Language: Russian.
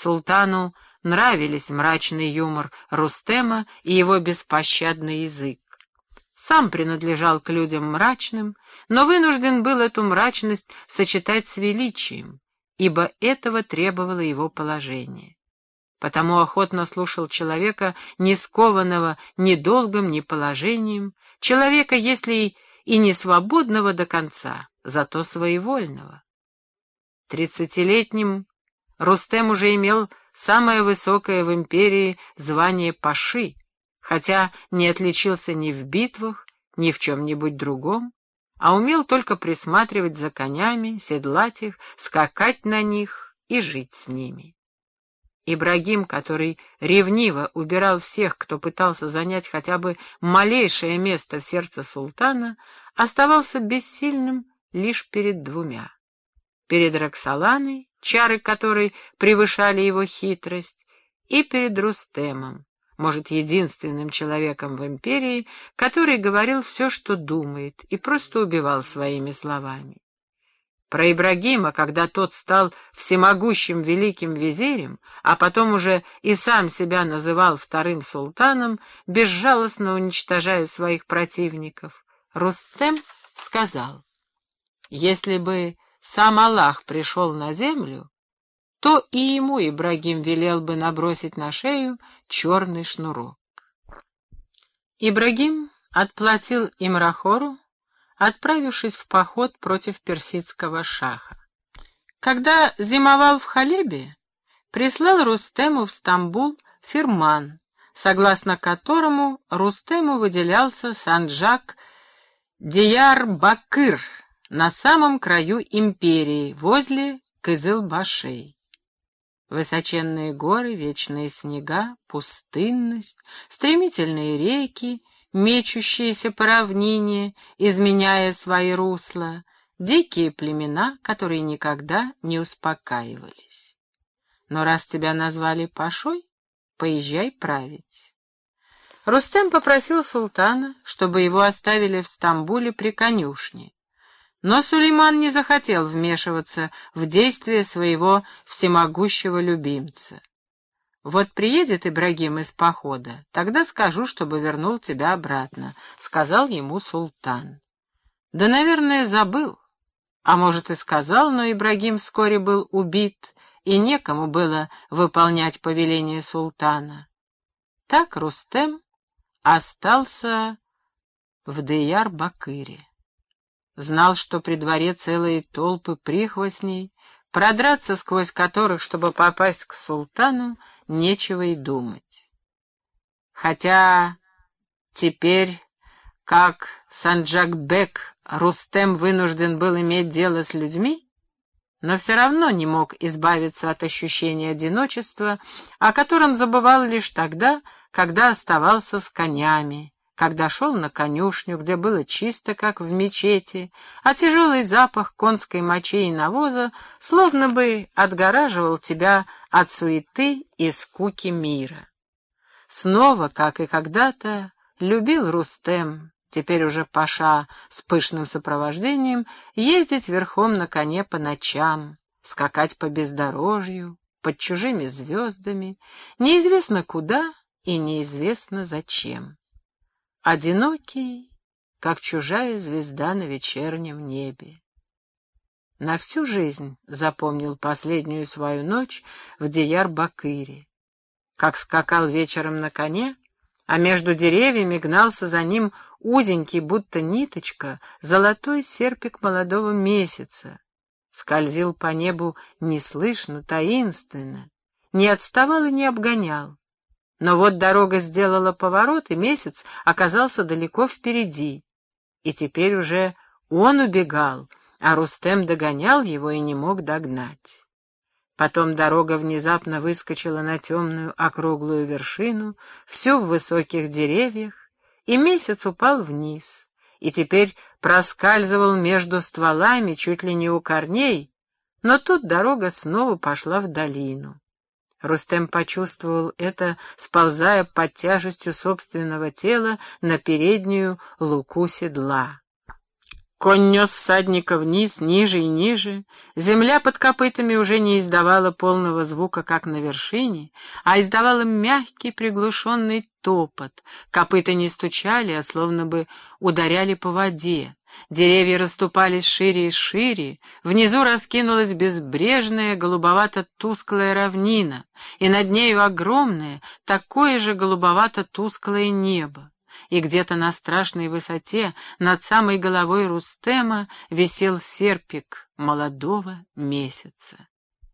Султану нравились мрачный юмор Рустема и его беспощадный язык. Сам принадлежал к людям мрачным, но вынужден был эту мрачность сочетать с величием, ибо этого требовало его положение. Потому охотно слушал человека, не скованного ни долгом, ни положением, человека, если и не свободного до конца, зато своевольного. Тридцатилетним Рустем уже имел самое высокое в империи звание паши, хотя не отличился ни в битвах, ни в чем-нибудь другом, а умел только присматривать за конями, седлать их, скакать на них и жить с ними. Ибрагим, который ревниво убирал всех, кто пытался занять хотя бы малейшее место в сердце султана, оставался бессильным лишь перед двумя. Перед Роксоланой чары которой превышали его хитрость, и перед Рустемом, может, единственным человеком в империи, который говорил все, что думает, и просто убивал своими словами. Про Ибрагима, когда тот стал всемогущим великим визирем, а потом уже и сам себя называл вторым султаном, безжалостно уничтожая своих противников, Рустем сказал, «Если бы сам Аллах пришел на землю, то и ему Ибрагим велел бы набросить на шею черный шнурок. Ибрагим отплатил Имрахору, отправившись в поход против персидского шаха. Когда зимовал в Халебе, прислал Рустему в Стамбул фирман, согласно которому Рустему выделялся Санджак Дияр-Бакыр, на самом краю империи, возле Кызылбашей. Высоченные горы, вечные снега, пустынность, стремительные реки, мечущиеся по равнине, изменяя свои русла, дикие племена, которые никогда не успокаивались. Но раз тебя назвали Пашой, поезжай править. Рустем попросил султана, чтобы его оставили в Стамбуле при конюшне, но Сулейман не захотел вмешиваться в действия своего всемогущего любимца. «Вот приедет Ибрагим из похода, тогда скажу, чтобы вернул тебя обратно», — сказал ему султан. «Да, наверное, забыл. А может, и сказал, но Ибрагим вскоре был убит, и некому было выполнять повеление султана. Так Рустем остался в Деяр-Бакыре. Знал, что при дворе целые толпы прихвостней, продраться сквозь которых, чтобы попасть к султану, нечего и думать. Хотя теперь, как Санджакбек, Рустем вынужден был иметь дело с людьми, но все равно не мог избавиться от ощущения одиночества, о котором забывал лишь тогда, когда оставался с конями, когда шел на конюшню, где было чисто, как в мечети, а тяжелый запах конской мочи и навоза словно бы отгораживал тебя от суеты и скуки мира. Снова, как и когда-то, любил Рустем, теперь уже Паша с пышным сопровождением, ездить верхом на коне по ночам, скакать по бездорожью, под чужими звездами, неизвестно куда и неизвестно зачем одинокий, как чужая звезда на вечернем небе. На всю жизнь запомнил последнюю свою ночь в Дияр-Бакыре, как скакал вечером на коне, а между деревьями гнался за ним узенький, будто ниточка, золотой серпик молодого месяца, скользил по небу неслышно, таинственно, не отставал и не обгонял, но вот дорога сделала поворот, и месяц оказался далеко впереди. И теперь уже он убегал, а Рустем догонял его и не мог догнать. Потом дорога внезапно выскочила на темную округлую вершину, всю в высоких деревьях, и месяц упал вниз, и теперь проскальзывал между стволами чуть ли не у корней, но тут дорога снова пошла в долину. Рустем почувствовал это, сползая под тяжестью собственного тела на переднюю луку седла. Конь нес всадника вниз, ниже и ниже. Земля под копытами уже не издавала полного звука, как на вершине, а издавала мягкий приглушенный топот. Копыта не стучали, а словно бы ударяли по воде. Деревья расступались шире и шире, внизу раскинулась безбрежная голубовато-тусклая равнина, и над нею огромное, такое же голубовато-тусклое небо и где-то на страшной высоте над самой головой Рустема висел серпик молодого месяца.